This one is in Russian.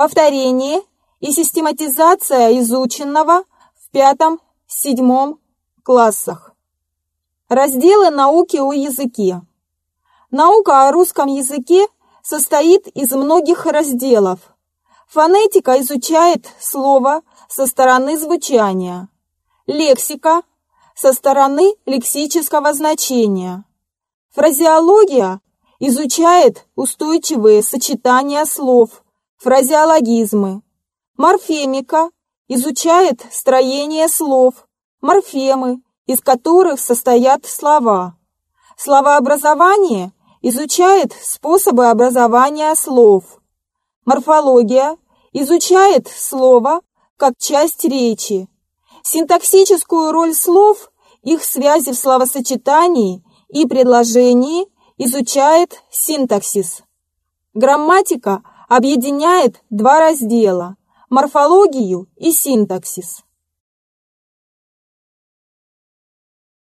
повторение и систематизация изученного в пятом-седьмом классах. Разделы науки о языке. Наука о русском языке состоит из многих разделов. Фонетика изучает слово со стороны звучания, лексика со стороны лексического значения. Фразеология изучает устойчивые сочетания слов, фразеологизмы. Морфемика изучает строение слов, морфемы, из которых состоят слова. Словообразование изучает способы образования слов. Морфология изучает слово как часть речи. Синтаксическую роль слов, их связи в словосочетании и предложении изучает синтаксис. Грамматика объединяет два раздела – морфологию и синтаксис.